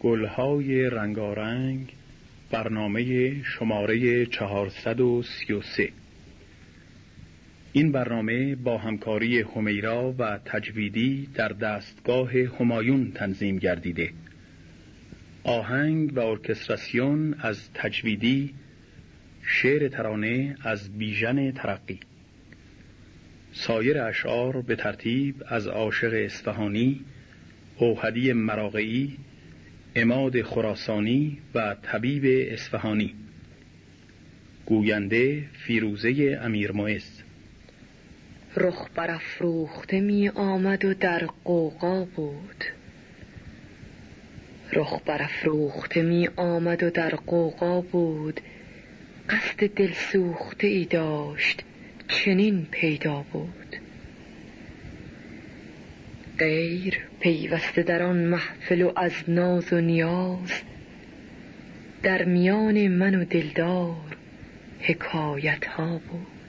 گلهای رنگارنگ برنامه شماره 433 این برنامه با همکاری همیرا و تجویدی در دستگاه همایون تنظیم گردیده. آهنگ و ارکستراسیون از تجویدی شعر ترانه از بیژن ترقی. سایر اشعار به ترتیب از عاشق اصفهانی اوهدی مراقعی اماد خراسانی و طبیب اصفهانی. گوینده فیروزه امیر معز. رخ برافروخته می آمد و در قوقا بود. رخ برافروخته می آمد و در قوقا بود. قصد دل سوخته ای داشت چنین پیدا بود. غیر پیوسته در آن محفل و از ناز و نیاز. در میان من و دلدار حکایت ها بود.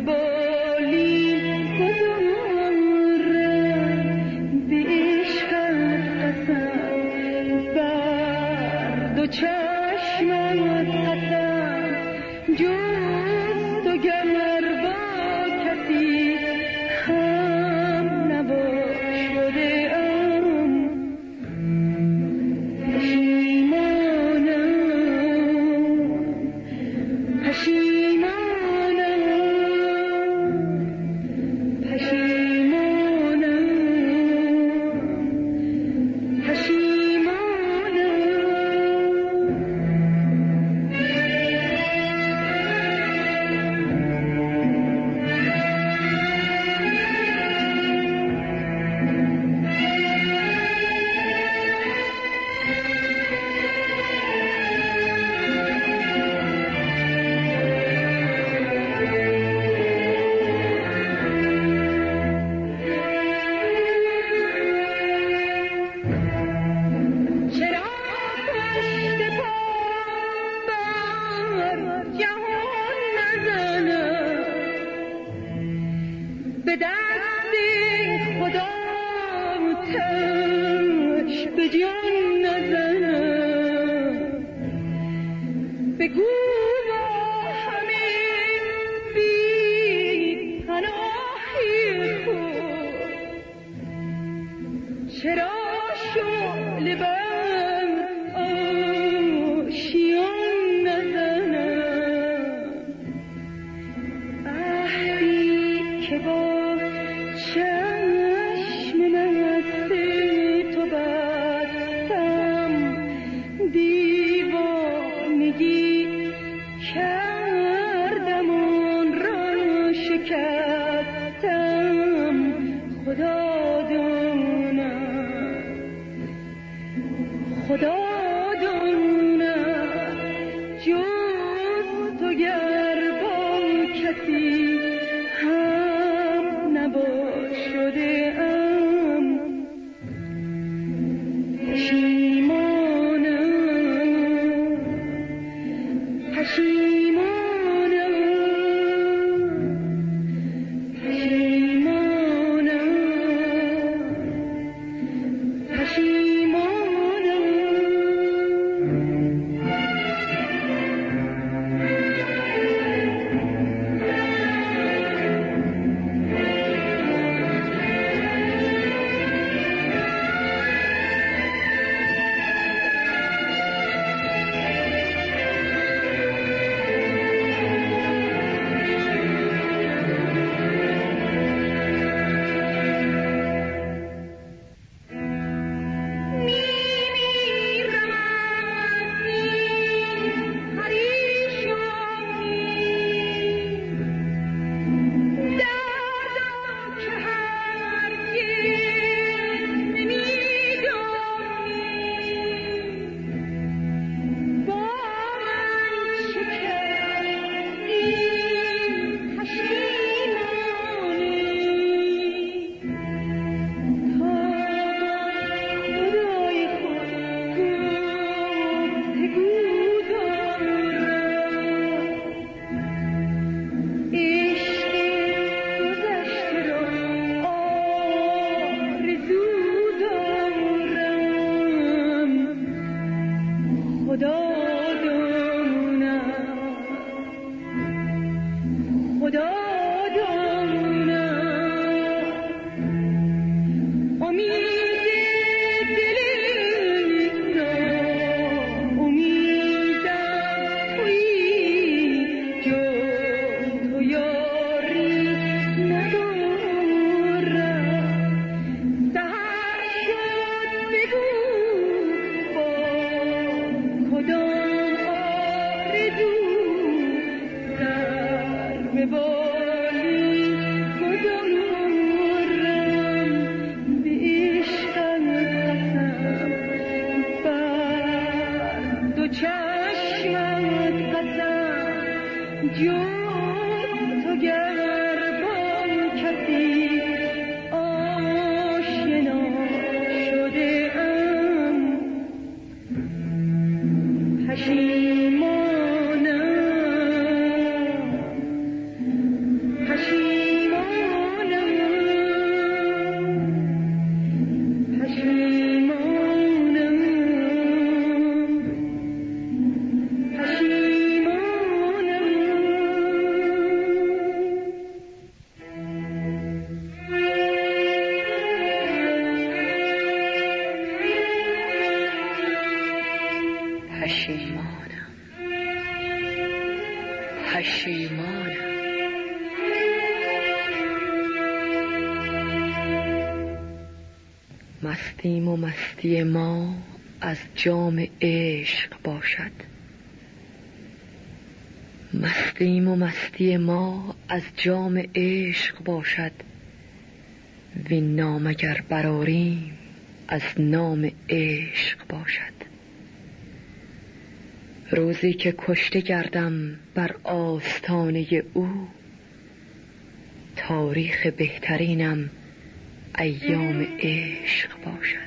baby. مستیم و مستی ما از جام عشق باشد. مستیم و مستی ما از جام عشق باشد. وین نام اگر براریم از نام عشق باشد. روزی که کشته گردم بر آستانه او تاریخ بهترینم ایام عشق باشد.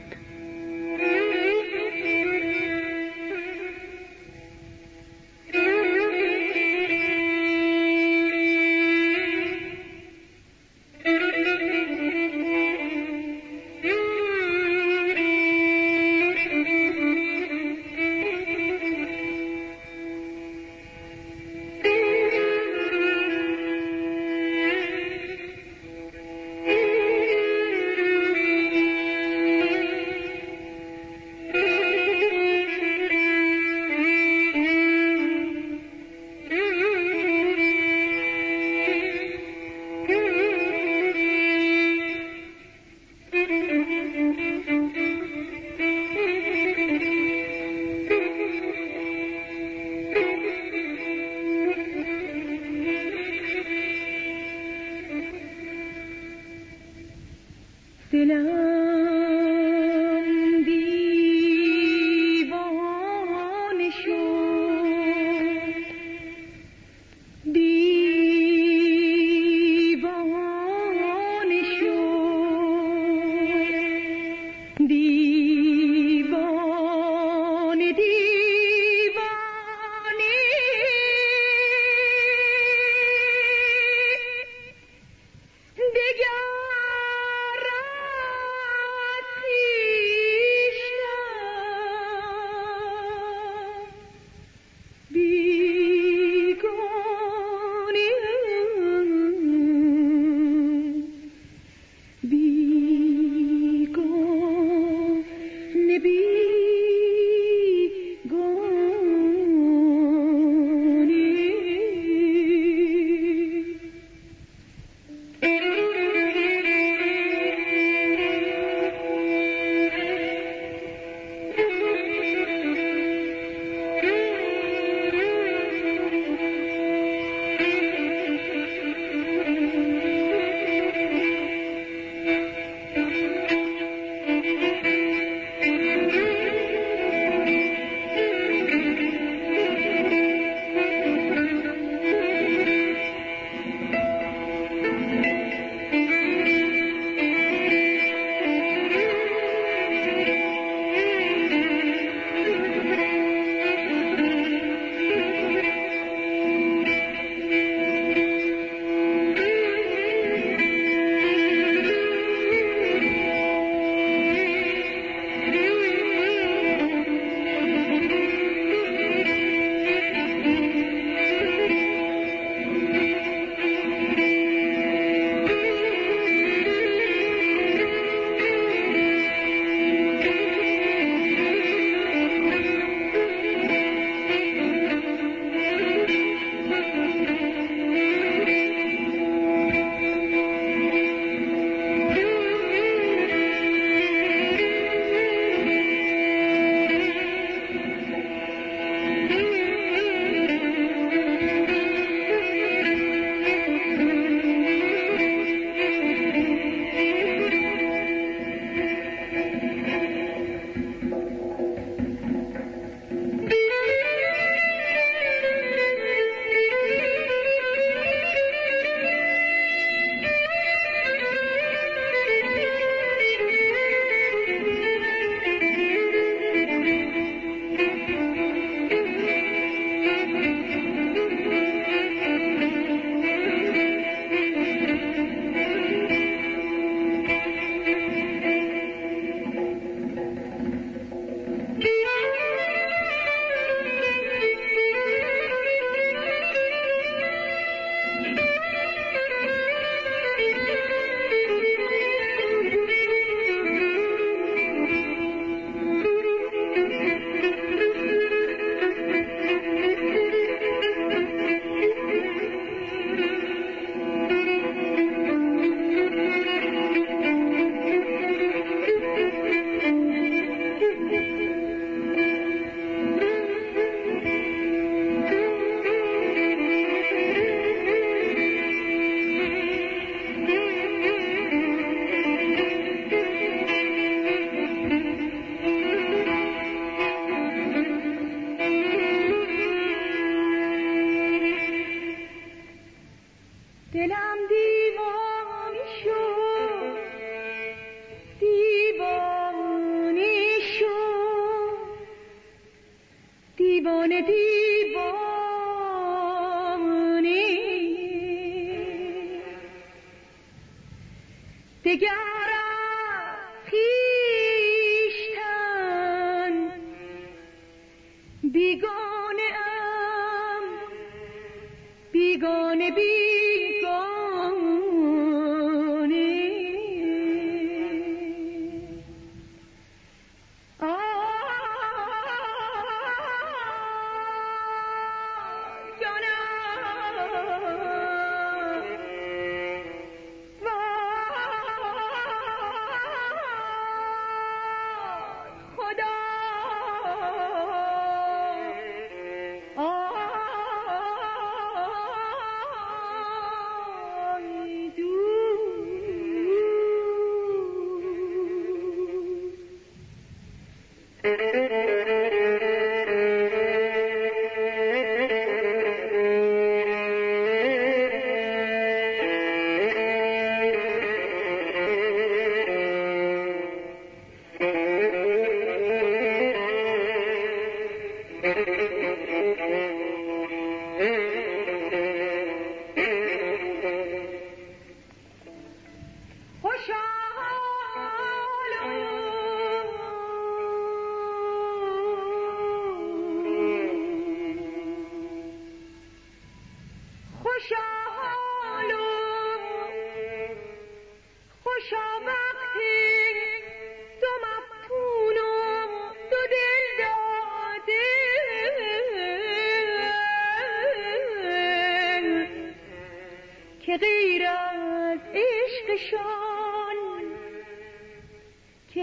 Selam değil.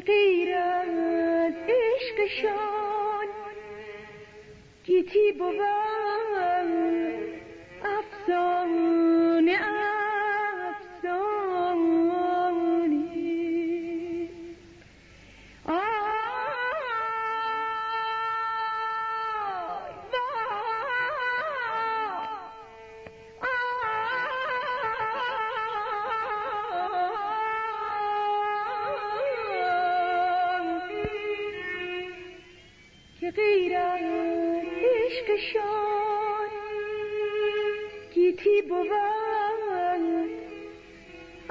غیر از عشقشان. گیتی بود.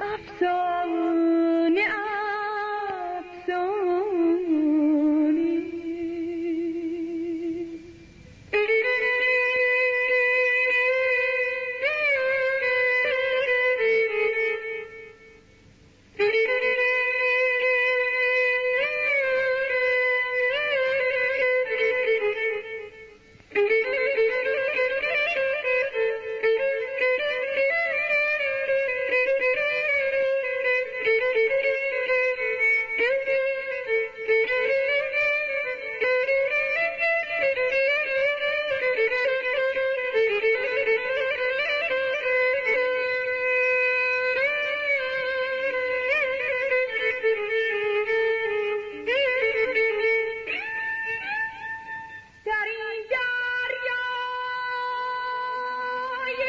Up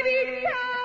विख्यात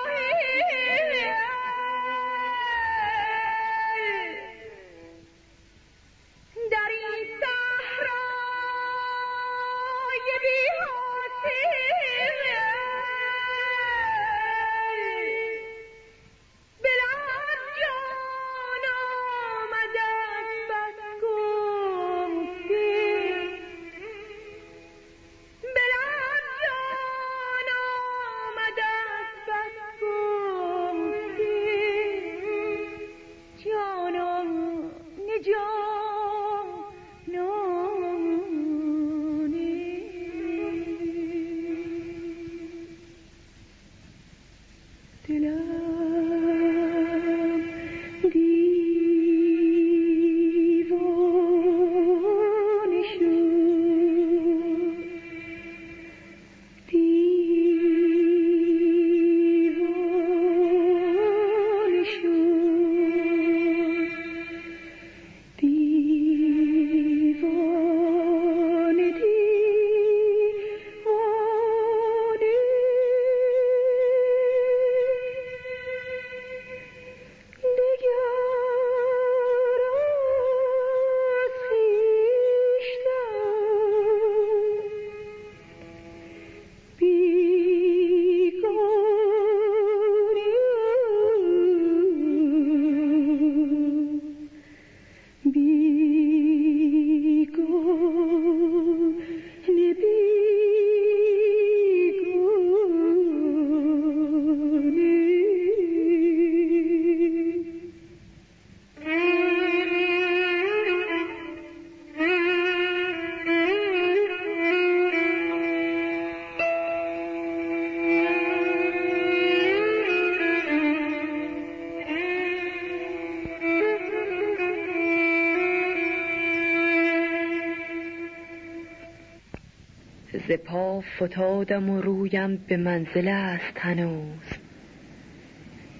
فتادم و رویم به منزل است هنوز.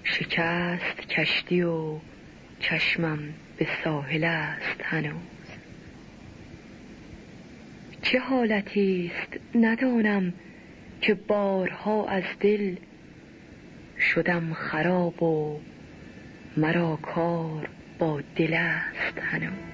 شکست کشتی و چشمم به ساحل است هنوز. چه حالتی است ندانم که بارها از دل شدم خراب و مرا کار با دل است هنوز.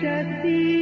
शक्ति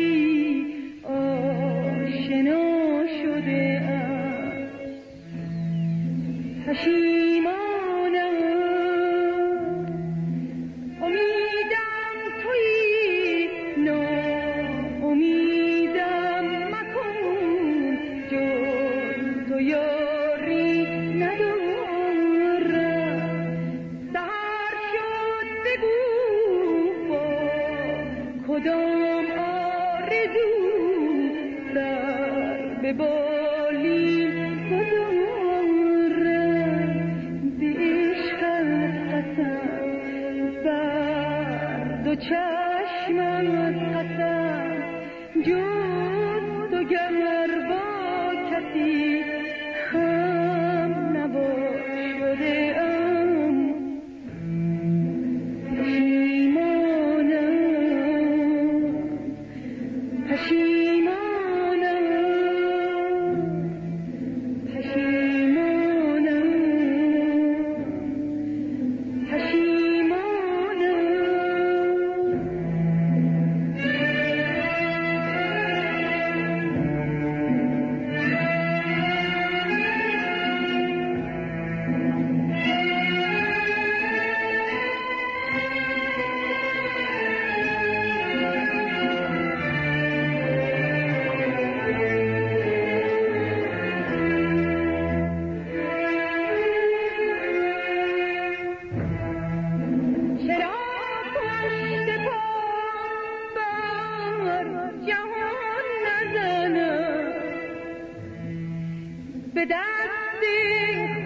به دست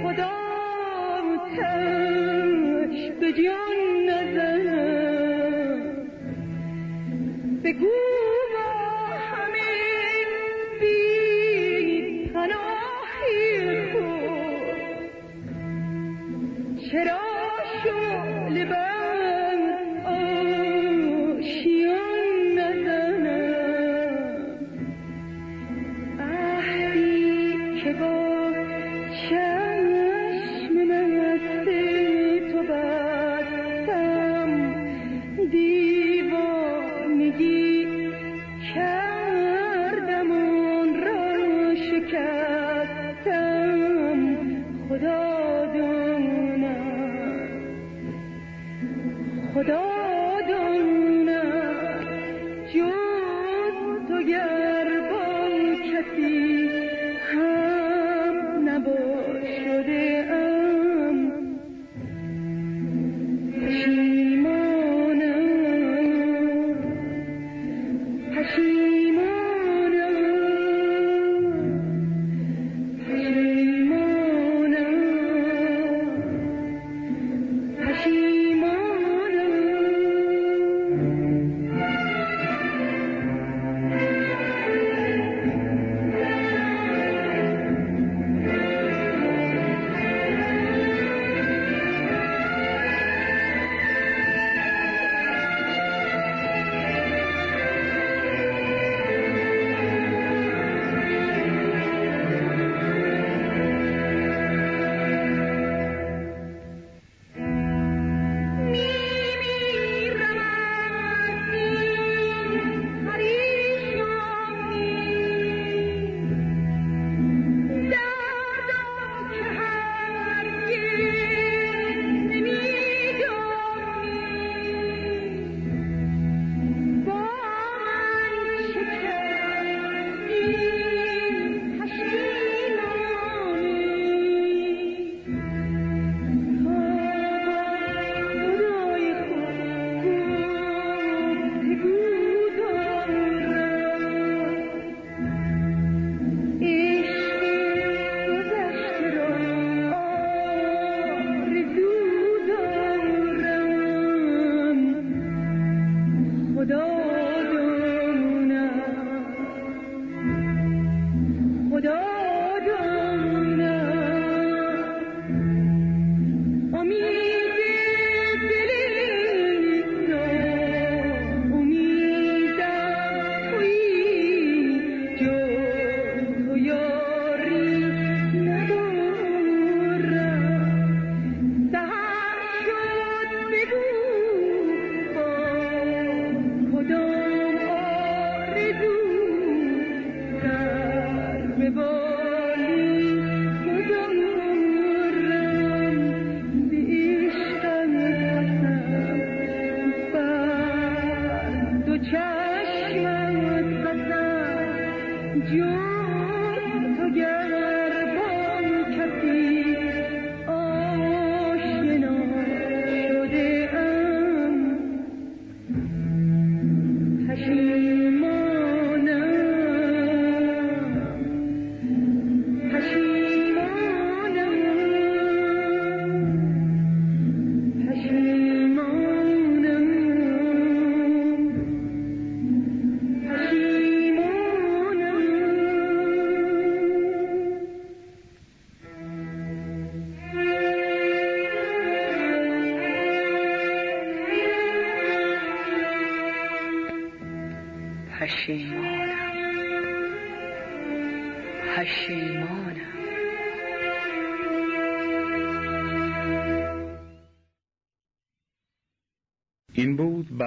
خدا تش به جان خدا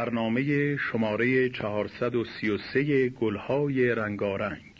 برنامه شماره 433 گلهای رنگارنگ.